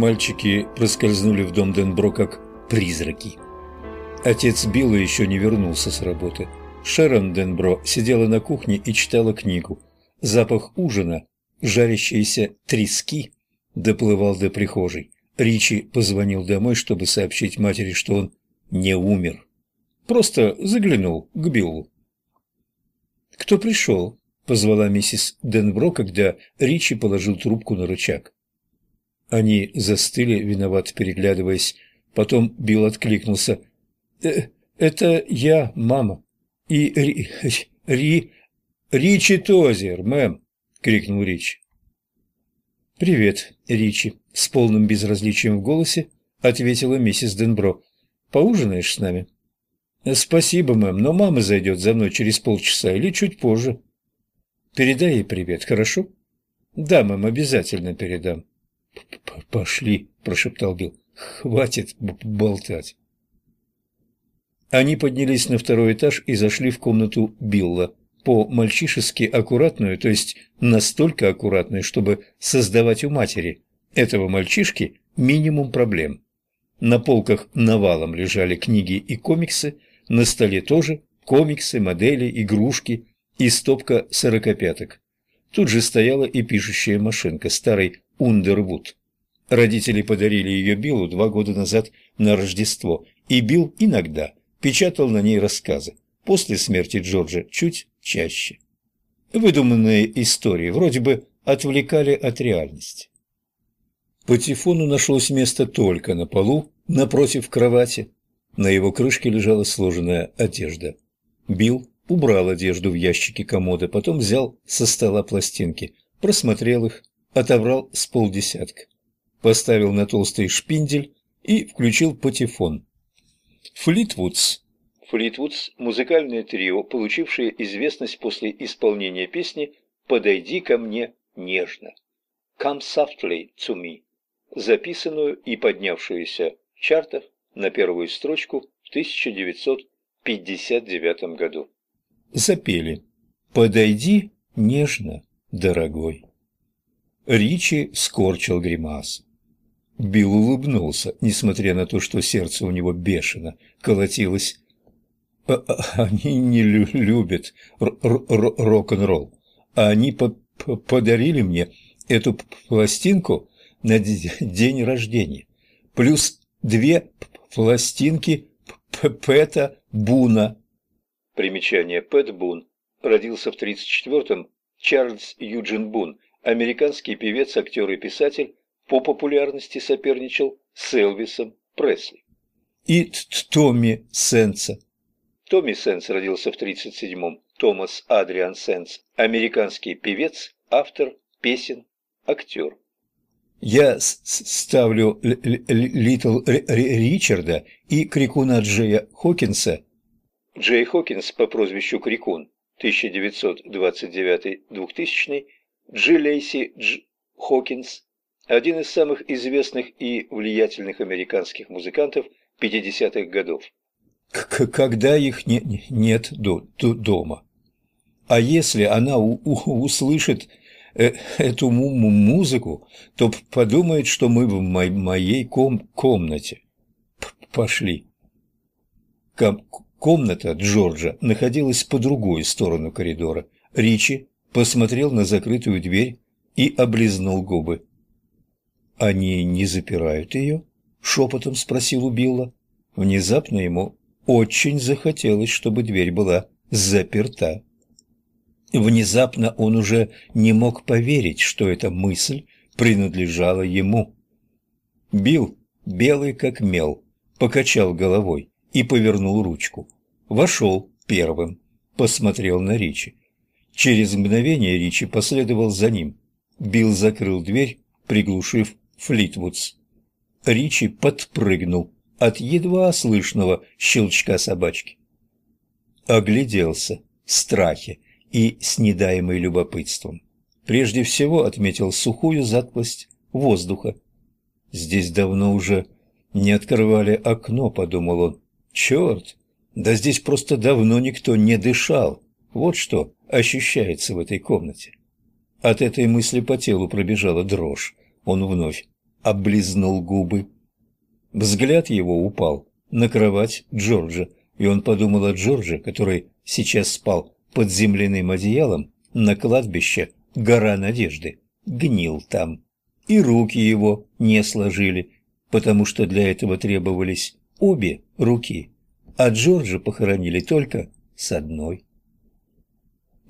Мальчики проскользнули в дом Денбро как призраки. Отец Билла еще не вернулся с работы. Шерон Денбро сидела на кухне и читала книгу. Запах ужина, жарящиеся трески, доплывал до прихожей. Ричи позвонил домой, чтобы сообщить матери, что он не умер. Просто заглянул к Биллу. «Кто пришел?» – позвала миссис Денбро, когда Ричи положил трубку на рычаг. Они застыли, виновато переглядываясь. Потом Билл откликнулся. «Э, «Это я, мама. И Ри... Ри... Ричи Тозер, мэм!» — крикнул Ричи. «Привет, Ричи», — с полным безразличием в голосе ответила миссис Денбро. «Поужинаешь с нами?» «Спасибо, мэм, но мама зайдет за мной через полчаса или чуть позже». «Передай ей привет, хорошо?» «Да, мэм, обязательно передам». «Пошли», – прошептал Билл. «Хватит болтать». Они поднялись на второй этаж и зашли в комнату Билла, по-мальчишески аккуратную, то есть настолько аккуратную, чтобы создавать у матери этого мальчишки минимум проблем. На полках навалом лежали книги и комиксы, на столе тоже комиксы, модели, игрушки и стопка сорокопяток. Тут же стояла и пишущая машинка, старый Ундервуд. Родители подарили ее Биллу два года назад на Рождество, и Билл иногда печатал на ней рассказы. После смерти Джорджа чуть чаще. Выдуманные истории вроде бы отвлекали от реальности. Патефону нашлось место только на полу, напротив кровати. На его крышке лежала сложенная одежда. Билл убрал одежду в ящики комода, потом взял со стола пластинки, просмотрел их, отобрал с полдесятка, поставил на толстый шпиндель и включил патефон. Флитвудс. Флитвудс – музыкальное трио, получившее известность после исполнения песни «Подойди ко мне нежно» «Come softly to me», записанную и поднявшуюся в чартах на первую строчку в 1959 году. Запели «Подойди нежно, дорогой». Ричи скорчил гримас. Билл улыбнулся, несмотря на то, что сердце у него бешено колотилось. А, а, «Они не лю любят рок-н-ролл, они по -по подарили мне эту пластинку на день рождения, плюс две пластинки Пэта Буна». Примечание Пэт Бун родился в 1934-м Чарльз Юджин Бун – американский певец, актер и писатель, по популярности соперничал с Элвисом Пресли. И Томми Сенса. Томми Сенс родился в 1937-м. Томас Адриан Сенс, американский певец, автор песен, актер. Я ставлю Литл Ричарда и Крикуна Джея Хокинса. Джей Хокинс по прозвищу Крикун, 1929-2000 Джейлейси Дж. Хокинс, один из самых известных и влиятельных американских музыкантов 50-х годов. К Когда их не нет до до дома. А если она у у услышит э эту му музыку, то подумает, что мы в мо моей ком комнате. П Пошли. Ком комната Джорджа находилась по другую сторону коридора. Ричи посмотрел на закрытую дверь и облизнул губы. «Они не запирают ее?» — шепотом спросил у Билла. Внезапно ему очень захотелось, чтобы дверь была заперта. Внезапно он уже не мог поверить, что эта мысль принадлежала ему. Билл, белый как мел, покачал головой и повернул ручку. Вошел первым, посмотрел на Ричи. Через мгновение Ричи последовал за ним. Билл закрыл дверь, приглушив Флитвудс. Ричи подпрыгнул от едва слышного щелчка собачки. Огляделся в страхе и с недаемой любопытством. Прежде всего отметил сухую затклость воздуха. Здесь давно уже не открывали окно, подумал он. Черт, да здесь просто давно никто не дышал. Вот что ощущается в этой комнате. От этой мысли по телу пробежала дрожь. Он вновь облизнул губы. Взгляд его упал на кровать Джорджа, и он подумал о Джордже, который сейчас спал под земляным одеялом на кладбище «Гора Надежды», гнил там. И руки его не сложили, потому что для этого требовались обе руки, а Джорджа похоронили только с одной.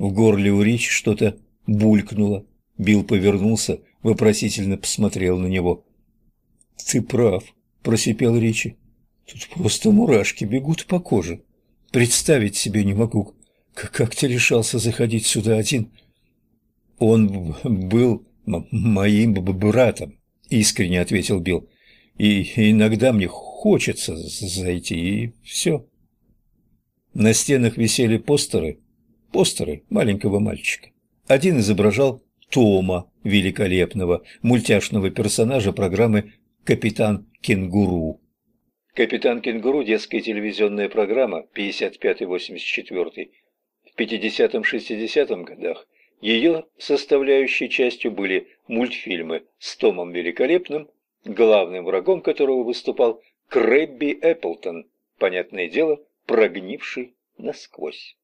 В горле у Ричи что-то булькнуло. Билл повернулся, вопросительно посмотрел на него. «Ты прав», – просипел Ричи. «Тут просто мурашки бегут по коже. Представить себе не могу, как ты решался заходить сюда один». «Он был моим братом», – искренне ответил Билл. «И иногда мне хочется зайти, и все». На стенах висели постеры, постеры маленького мальчика. Один изображал Тома, великолепного, мультяшного персонажа программы «Капитан Кенгуру». «Капитан Кенгуру» – детская телевизионная программа 55-84. В 50-60 годах ее составляющей частью были мультфильмы с Томом Великолепным, главным врагом которого выступал Крэбби Эпплтон, понятное дело, прогнивший насквозь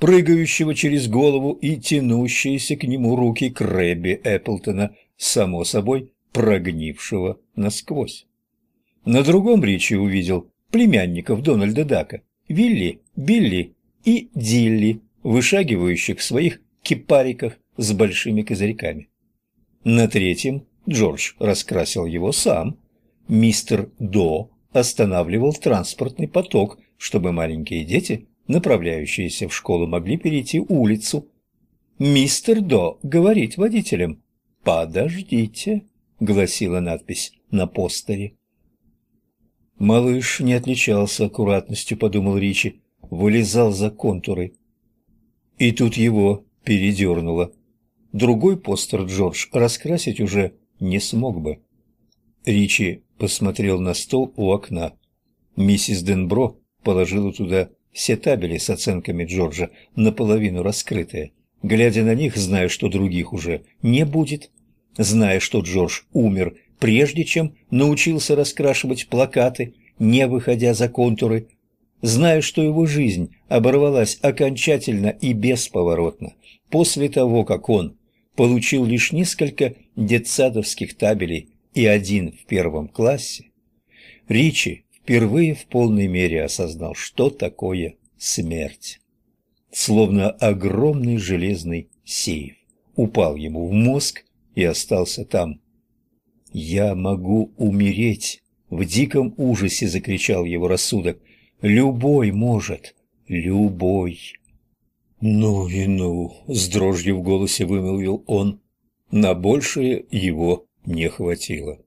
прыгающего через голову и тянущиеся к нему руки Крэбби Эпплтона, само собой прогнившего насквозь. На другом речи увидел племянников Дональда Дака, Вилли, Билли и Дилли, вышагивающих в своих кипариках с большими козырьками. На третьем Джордж раскрасил его сам. Мистер До останавливал транспортный поток, чтобы маленькие дети направляющиеся в школу, могли перейти улицу. «Мистер До говорит водителям, подождите», — гласила надпись на постере. Малыш не отличался аккуратностью, подумал Ричи, вылезал за контуры. И тут его передернуло. Другой постер Джордж раскрасить уже не смог бы. Ричи посмотрел на стол у окна. Миссис Денбро положила туда все табели с оценками Джорджа наполовину раскрытые. Глядя на них, зная, что других уже не будет, зная, что Джордж умер, прежде чем научился раскрашивать плакаты, не выходя за контуры, зная, что его жизнь оборвалась окончательно и бесповоротно после того, как он получил лишь несколько детсадовских табелей и один в первом классе, Ричи впервые в полной мере осознал, что такое смерть. Словно огромный железный сейф упал ему в мозг и остался там. «Я могу умереть!» — в диком ужасе закричал его рассудок. «Любой может! Любой!» «Ну и ну!» — с дрожью в голосе вымолвил он. На большее его не хватило.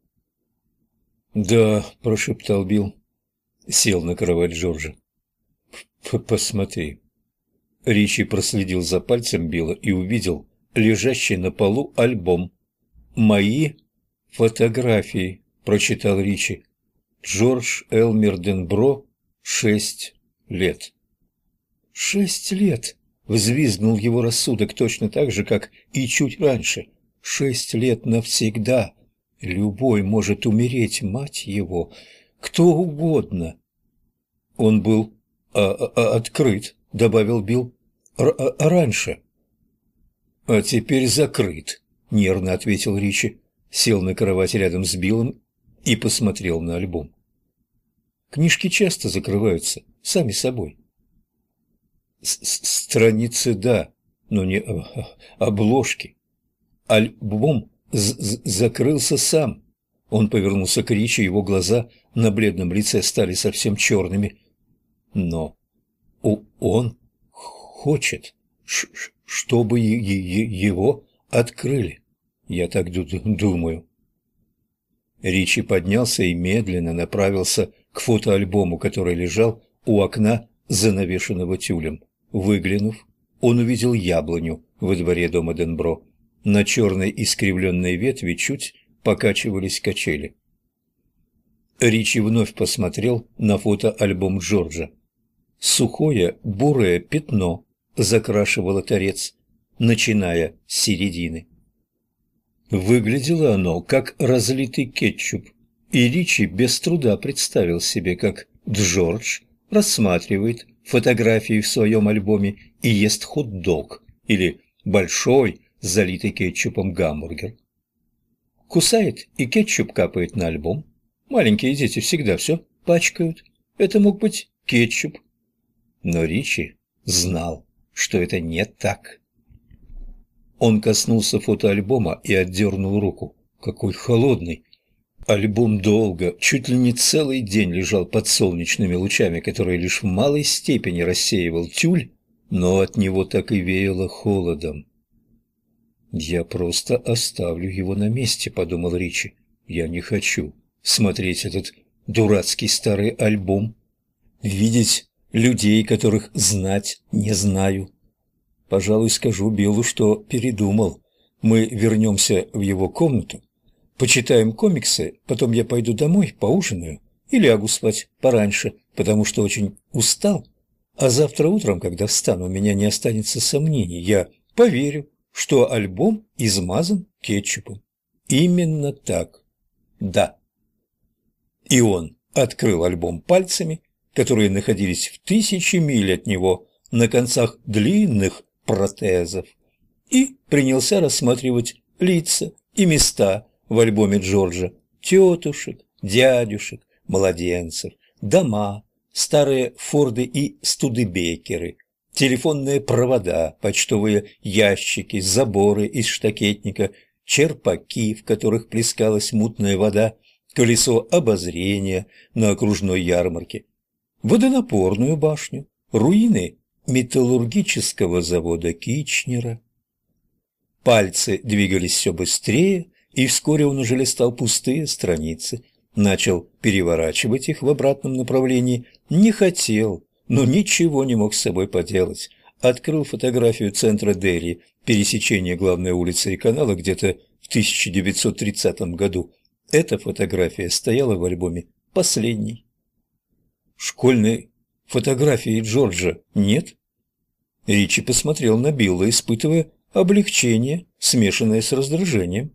«Да», — прошептал Билл, сел на кровать Джорджа. «Посмотри». Ричи проследил за пальцем Билла и увидел лежащий на полу альбом. «Мои фотографии», — прочитал Ричи. «Джордж Элмер Денбро, шесть лет». «Шесть лет!» — взвизгнул его рассудок точно так же, как и чуть раньше. «Шесть лет навсегда! Любой может умереть, мать его!» Кто угодно. Он был а, а, а открыт, добавил Билл, Р а, раньше. А теперь закрыт, нервно ответил Ричи, сел на кровать рядом с Биллом и посмотрел на альбом. Книжки часто закрываются сами собой. С Страницы да, но не обложки. Альбом закрылся сам. Он повернулся к Ричи, его глаза на бледном лице стали совсем черными. Но он хочет, чтобы его открыли. Я так думаю. Ричи поднялся и медленно направился к фотоальбому, который лежал у окна, занавешенного тюлем. Выглянув, он увидел яблоню во дворе дома Денбро. На черной искривленной ветви чуть покачивались качели. Ричи вновь посмотрел на фотоальбом Джорджа. Сухое бурое пятно закрашивало торец, начиная с середины. Выглядело оно как разлитый кетчуп, и Ричи без труда представил себе, как Джордж рассматривает фотографии в своем альбоме и ест хот-дог или большой, залитый кетчупом гамбургер. Кусает, и кетчуп капает на альбом. Маленькие дети всегда все пачкают. Это мог быть кетчуп. Но Ричи знал, что это не так. Он коснулся фотоальбома и отдернул руку. Какой холодный! Альбом долго, чуть ли не целый день лежал под солнечными лучами, которые лишь в малой степени рассеивал тюль, но от него так и веяло холодом. «Я просто оставлю его на месте», — подумал Ричи. «Я не хочу смотреть этот дурацкий старый альбом, видеть людей, которых знать не знаю. Пожалуй, скажу Биллу, что передумал. Мы вернемся в его комнату, Почитаем комиксы, потом я пойду домой, поужинаю и лягу спать пораньше, потому что очень устал. А завтра утром, когда встану, у меня не останется сомнений. Я поверю, что альбом измазан кетчупом. Именно так. Да. И он открыл альбом пальцами, которые находились в тысячи миль от него на концах длинных протезов, и принялся рассматривать лица и места, в альбоме Джорджа тетушек, дядюшек, младенцев, дома, старые Форды и Студебекеры, телефонные провода, почтовые ящики, заборы из штакетника, черпаки, в которых плескалась мутная вода, колесо обозрения на окружной ярмарке, водонапорную башню, руины металлургического завода Кичнера. Пальцы двигались все быстрее, и вскоре он уже листал пустые страницы, начал переворачивать их в обратном направлении, не хотел, но ничего не мог с собой поделать. Открыл фотографию центра Дели, пересечения главной улицы и канала где-то в 1930 году. Эта фотография стояла в альбоме последней. Школьной фотографии Джорджа нет? Ричи посмотрел на Билла, испытывая облегчение, смешанное с раздражением.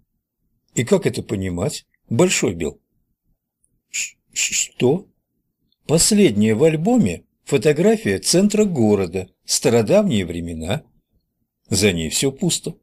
И как это понимать? Большой Билл. Что? Последняя в альбоме фотография центра города, стародавние времена. За ней все пусто.